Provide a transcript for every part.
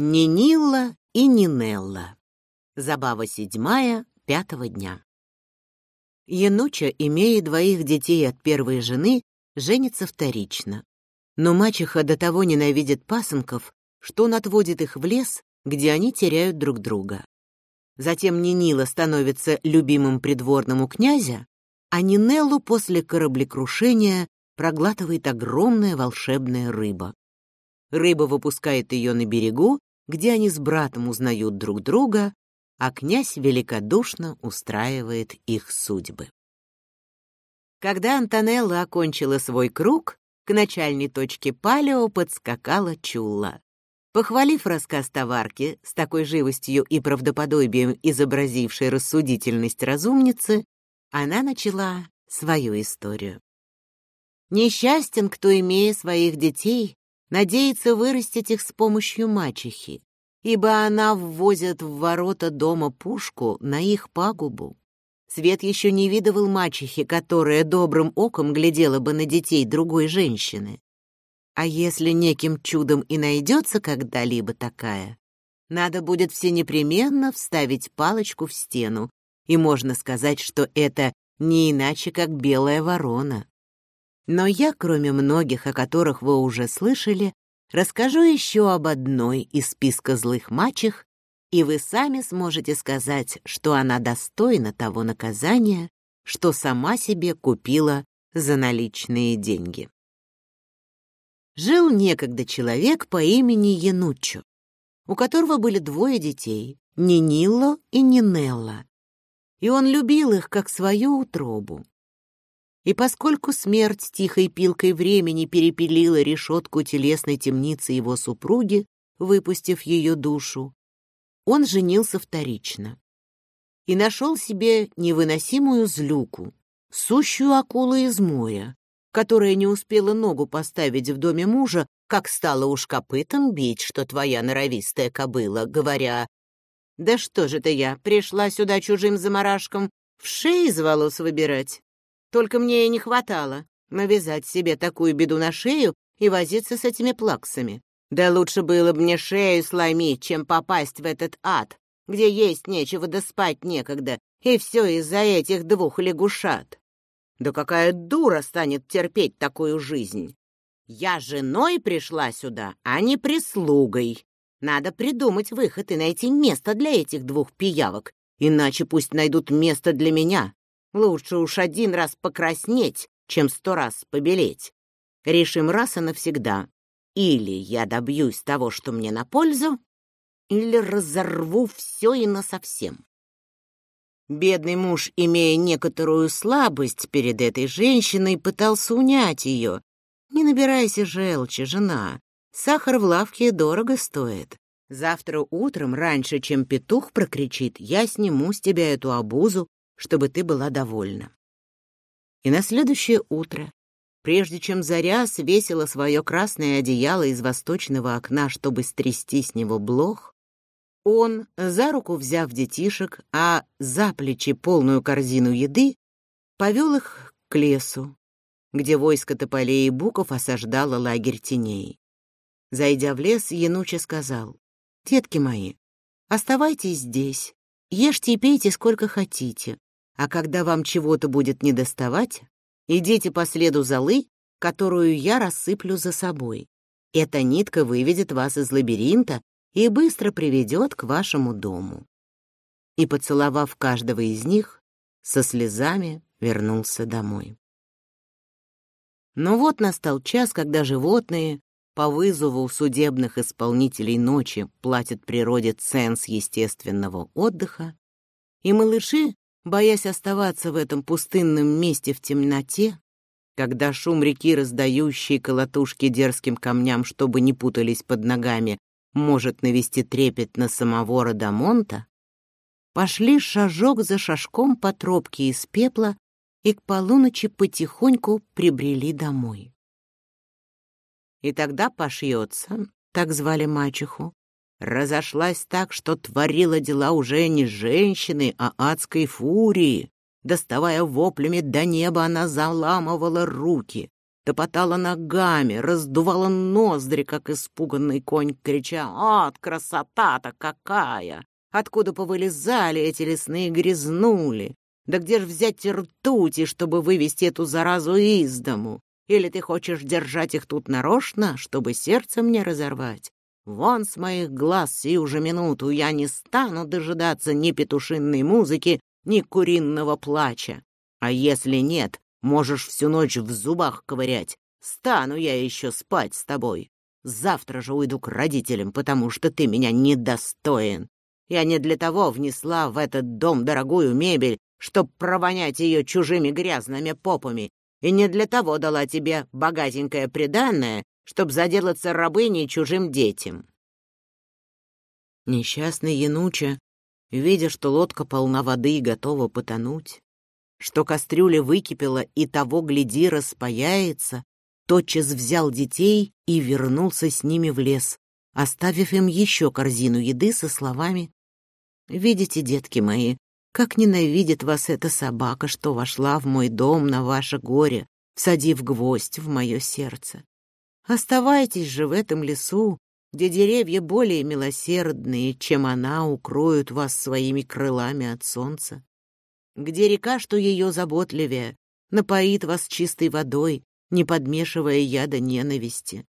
Нинилла и Нинелла. Забава седьмая, пятого дня. Януча, имея двоих детей от первой жены, женится вторично. Но мачеха до того ненавидит пасынков, что он отводит их в лес, где они теряют друг друга. Затем Нинила становится любимым придворным у князя, а Нинеллу после кораблекрушения проглатывает огромная волшебная рыба. Рыба выпускает ее на берегу, где они с братом узнают друг друга, а князь великодушно устраивает их судьбы. Когда Антонелла окончила свой круг, к начальной точке палео подскакала Чулла. Похвалив рассказ товарки, с такой живостью и правдоподобием изобразившей рассудительность разумницы, она начала свою историю. Несчастен, кто, имея своих детей, надеется вырастить их с помощью мачехи, ибо она ввозит в ворота дома пушку на их пагубу. Свет еще не видывал мачехи, которая добрым оком глядела бы на детей другой женщины. А если неким чудом и найдется когда-либо такая, надо будет все непременно вставить палочку в стену, и можно сказать, что это не иначе, как белая ворона. Но я, кроме многих, о которых вы уже слышали, расскажу еще об одной из списка злых мачех, и вы сами сможете сказать, что она достойна того наказания, что сама себе купила за наличные деньги. Жил некогда человек по имени Януччо, у которого были двое детей, Нинилло и Нинелла, и он любил их как свою утробу. И поскольку смерть тихой пилкой времени перепилила решетку телесной темницы его супруги, выпустив ее душу, он женился вторично и нашел себе невыносимую злюку, сущую акулу из моря, которая не успела ногу поставить в доме мужа, как стала уж копытом бить, что твоя норовистая кобыла, говоря, «Да что же ты я, пришла сюда чужим заморашком, в шее из волос выбирать?» Только мне и не хватало навязать себе такую беду на шею и возиться с этими плаксами. Да лучше было бы мне шею сломить, чем попасть в этот ад, где есть нечего да спать некогда, и все из-за этих двух лягушат. Да какая дура станет терпеть такую жизнь? Я женой пришла сюда, а не прислугой. Надо придумать выход и найти место для этих двух пиявок, иначе пусть найдут место для меня. Лучше уж один раз покраснеть, чем сто раз побелеть. Решим раз и навсегда. Или я добьюсь того, что мне на пользу, или разорву все и насовсем. Бедный муж, имея некоторую слабость перед этой женщиной, пытался унять ее. Не набирайся желчи, жена. Сахар в лавке дорого стоит. Завтра утром, раньше, чем петух прокричит, я сниму с тебя эту обузу чтобы ты была довольна. И на следующее утро, прежде чем заря свесила свое красное одеяло из восточного окна, чтобы стрясти с него блох, он, за руку взяв детишек, а за плечи полную корзину еды, повел их к лесу, где войско тополей и буков осаждало лагерь теней. Зайдя в лес, Януча сказал, «Детки мои, оставайтесь здесь, ешьте и пейте сколько хотите, а когда вам чего-то будет недоставать, идите по следу золы, которую я рассыплю за собой. Эта нитка выведет вас из лабиринта и быстро приведет к вашему дому. И, поцеловав каждого из них, со слезами вернулся домой. Но вот настал час, когда животные по вызову судебных исполнителей ночи платят природе ценз естественного отдыха, и малыши боясь оставаться в этом пустынном месте в темноте, когда шум реки, раздающий колотушки дерзким камням, чтобы не путались под ногами, может навести трепет на самого Радамонта, пошли шажок за шажком по тропке из пепла и к полуночи потихоньку прибрели домой. И тогда пошьется, так звали мачеху, разошлась так, что творила дела уже не женщины, а адской фурии. Доставая воплями до неба, она заламывала руки, топотала ногами, раздувала ноздри, как испуганный конь, крича «Ад, красота-то какая! Откуда повылезали эти лесные грязнули? Да где ж взять ртути, чтобы вывести эту заразу из дому? Или ты хочешь держать их тут нарочно, чтобы сердце мне разорвать? Вон с моих глаз сию же минуту я не стану дожидаться ни петушинной музыки, ни куриного плача. А если нет, можешь всю ночь в зубах ковырять. Стану я еще спать с тобой. Завтра же уйду к родителям, потому что ты меня недостоин. Я не для того внесла в этот дом дорогую мебель, чтоб провонять ее чужими грязными попами, и не для того дала тебе богатенькое приданное, чтоб заделаться рабыней чужим детям. Несчастный Януча, видя, что лодка полна воды и готова потонуть, что кастрюля выкипела и того, гляди, распаяется, тотчас взял детей и вернулся с ними в лес, оставив им еще корзину еды со словами «Видите, детки мои, как ненавидит вас эта собака, что вошла в мой дом на ваше горе, всадив гвоздь в мое сердце. Оставайтесь же в этом лесу, где деревья более милосердные, чем она, укроют вас своими крылами от солнца. Где река, что ее заботливее, напоит вас чистой водой, не подмешивая яда ненависти.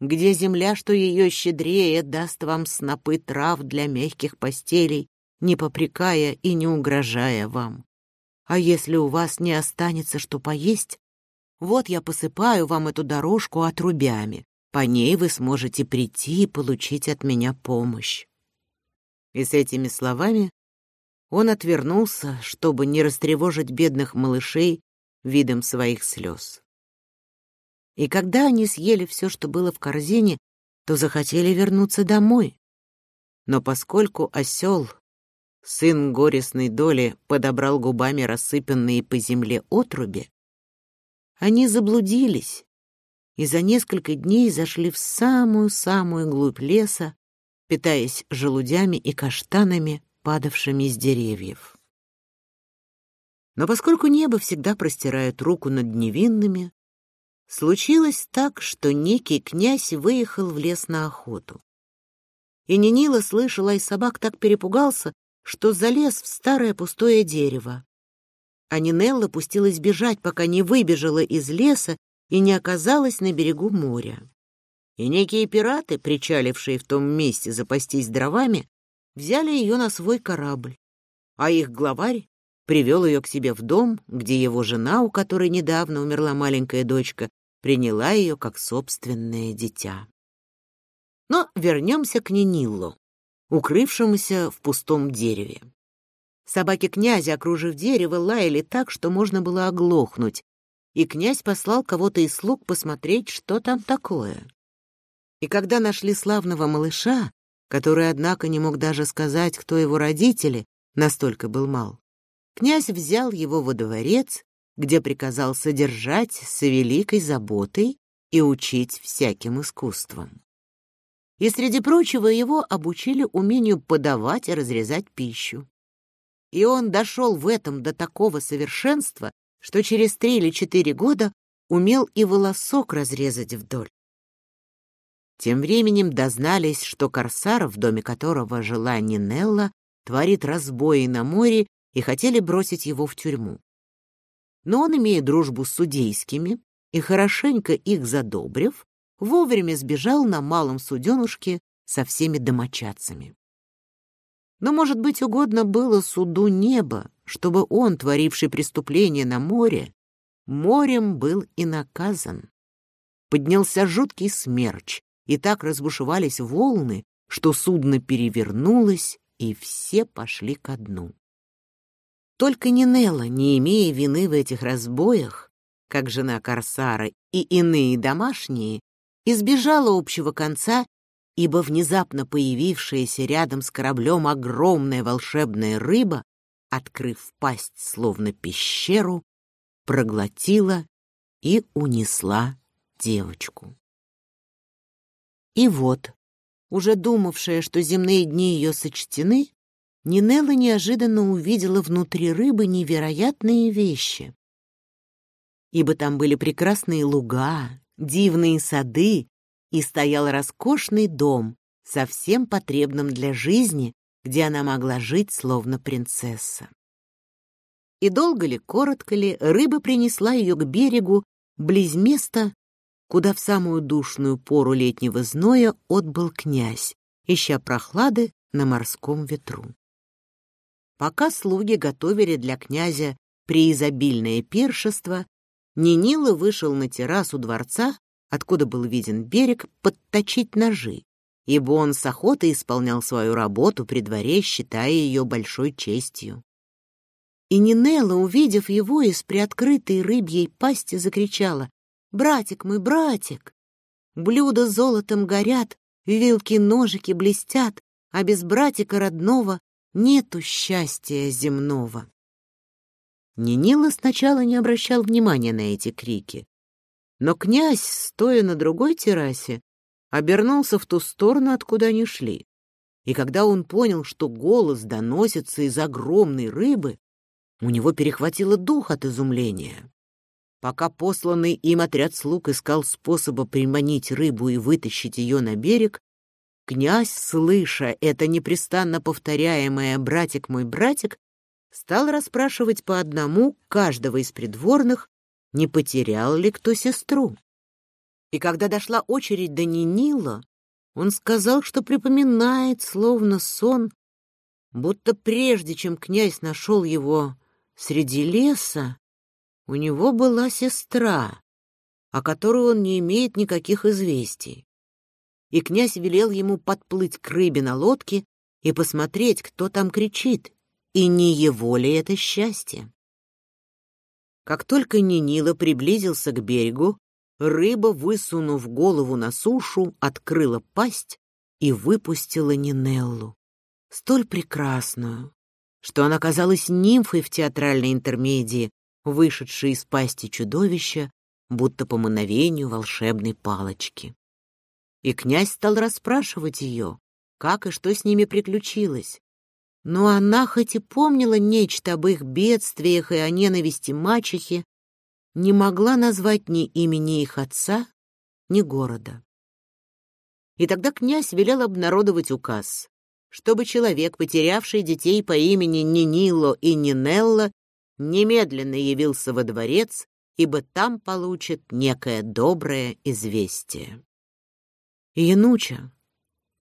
Где земля, что ее щедрее, даст вам снопы трав для мягких постелей, не попрекая и не угрожая вам. А если у вас не останется что поесть, вот я посыпаю вам эту дорожку отрубями. По ней вы сможете прийти и получить от меня помощь». И с этими словами он отвернулся, чтобы не растревожить бедных малышей видом своих слез. И когда они съели все, что было в корзине, то захотели вернуться домой. Но поскольку осел, сын горестной доли, подобрал губами рассыпанные по земле отруби, они заблудились и за несколько дней зашли в самую-самую глубь леса, питаясь желудями и каштанами, падавшими с деревьев. Но поскольку небо всегда простирает руку над невинными, случилось так, что некий князь выехал в лес на охоту. И Нинила слышала, и собак так перепугался, что залез в старое пустое дерево, а Нинелла пустилась бежать, пока не выбежала из леса и не оказалась на берегу моря. И некие пираты, причалившие в том месте запастись дровами, взяли ее на свой корабль, а их главарь привел ее к себе в дом, где его жена, у которой недавно умерла маленькая дочка, приняла ее как собственное дитя. Но вернемся к Ниниллу, укрывшемуся в пустом дереве. Собаки князя, окружив дерево, лаяли так, что можно было оглохнуть, и князь послал кого-то из слуг посмотреть, что там такое. И когда нашли славного малыша, который, однако, не мог даже сказать, кто его родители, настолько был мал, князь взял его во дворец, где приказал содержать с великой заботой и учить всяким искусствам. И среди прочего его обучили умению подавать и разрезать пищу и он дошел в этом до такого совершенства, что через три или четыре года умел и волосок разрезать вдоль. Тем временем дознались, что корсар, в доме которого жила Нинелла, творит разбои на море и хотели бросить его в тюрьму. Но он, имея дружбу с судейскими и хорошенько их задобрив, вовремя сбежал на малом суденушке со всеми домочадцами. Но, может быть, угодно было суду неба, чтобы он, творивший преступление на море, морем был и наказан. Поднялся жуткий смерч, и так разбушевались волны, что судно перевернулось, и все пошли ко дну. Только Нинелла, не имея вины в этих разбоях, как жена Корсара и иные домашние, избежала общего конца ибо внезапно появившаяся рядом с кораблем огромная волшебная рыба, открыв пасть словно пещеру, проглотила и унесла девочку. И вот, уже думавшая, что земные дни ее сочтены, Нинелла неожиданно увидела внутри рыбы невероятные вещи. Ибо там были прекрасные луга, дивные сады, и стоял роскошный дом, совсем потребным для жизни, где она могла жить словно принцесса. И долго ли, коротко ли, рыба принесла ее к берегу, близ места, куда в самую душную пору летнего зноя отбыл князь, ища прохлады на морском ветру. Пока слуги готовили для князя преизобильное пиршество, Нинила вышел на террасу дворца, откуда был виден берег, подточить ножи, ибо он с охотой исполнял свою работу при дворе, считая ее большой честью. И Нинелла, увидев его из приоткрытой рыбьей пасти, закричала «Братик мой, братик!» Блюда золотом горят, вилки-ножики блестят, а без братика родного нету счастья земного. Нинила сначала не обращал внимания на эти крики, но князь, стоя на другой террасе, обернулся в ту сторону, откуда они шли. И когда он понял, что голос доносится из огромной рыбы, у него перехватило дух от изумления. Пока посланный им отряд слуг искал способа приманить рыбу и вытащить ее на берег, князь, слыша это непрестанно повторяемое «братик мой, братик», стал расспрашивать по одному каждого из придворных, не потерял ли кто сестру. И когда дошла очередь до Нинила, он сказал, что припоминает, словно сон, будто прежде чем князь нашел его Среди леса у него была сестра, о которой он не имеет никаких известий. И князь велел ему подплыть к рыбе на лодке и посмотреть, кто там кричит, и не его ли это счастье. Как только Нинила приблизился к берегу, рыба, высунув голову на сушу, открыла пасть и выпустила Нинеллу, столь прекрасную, что она казалась нимфой в театральной интермедии, вышедшей из пасти чудовища, будто по мановению волшебной палочки. И князь стал расспрашивать ее, как и что с ними приключилось. Но она, хоть и помнила нечто об их бедствиях и о ненависти мачехи, не могла назвать ни имени их отца, ни города. И тогда князь велел обнародовать указ чтобы человек, потерявший детей по имени Нинило и Нинелла, немедленно явился во дворец, ибо там получит некое доброе известие. Януча,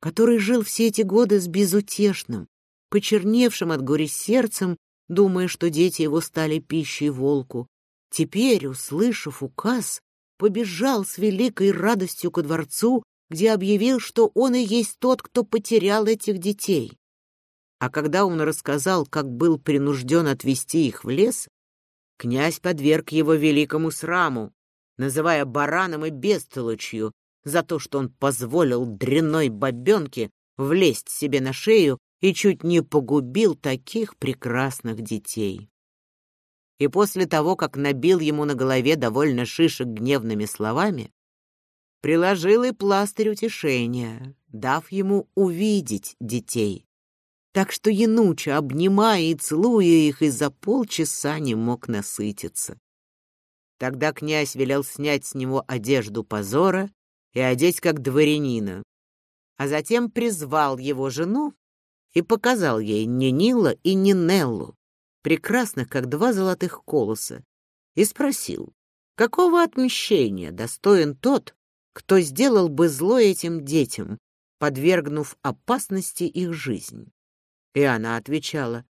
который жил все эти годы с безутешным, почерневшим от горя сердцем, думая, что дети его стали пищей волку, теперь, услышав указ, побежал с великой радостью ко дворцу где объявил, что он и есть тот, кто потерял этих детей. А когда он рассказал, как был принужден отвезти их в лес, князь подверг его великому сраму, называя бараном и бестолочью за то, что он позволил дрянной бабенке влезть себе на шею и чуть не погубил таких прекрасных детей. И после того, как набил ему на голове довольно шишек гневными словами, приложил и пластырь утешения, дав ему увидеть детей. Так что Януча, обнимая и целуя их, и за полчаса не мог насытиться. Тогда князь велел снять с него одежду позора и одеть как дворянина, а затем призвал его жену и показал ей Нинила и Нинеллу, прекрасных, как два золотых колоса, и спросил, какого отмещения достоин тот, кто сделал бы зло этим детям, подвергнув опасности их жизнь? И она отвечала,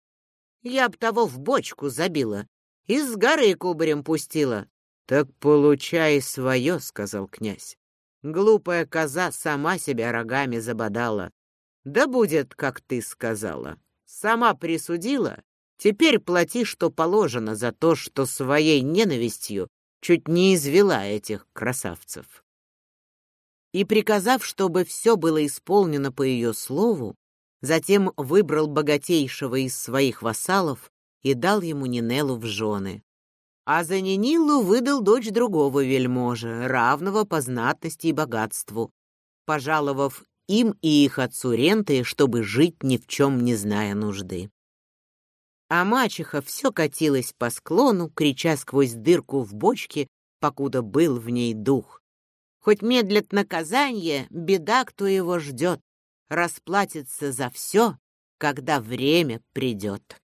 «Я б того в бочку забила, и с горы кубарем пустила». «Так получай свое», — сказал князь. Глупая коза сама себя рогами забодала. Да будет, как ты сказала. Сама присудила, теперь плати, что положено за то, что своей ненавистью чуть не извела этих красавцев и, приказав, чтобы все было исполнено по ее слову, затем выбрал богатейшего из своих вассалов и дал ему Нинелу в жены. А за Нинилу выдал дочь другого вельможи, равного по знатности и богатству, пожаловав им и их отцу ренты, чтобы жить ни в чем не зная нужды. А мачеха все катилась по склону, крича сквозь дырку в бочке, покуда был в ней дух. Хоть медлит наказание, беда, кто его ждет, расплатится за все, когда время придет.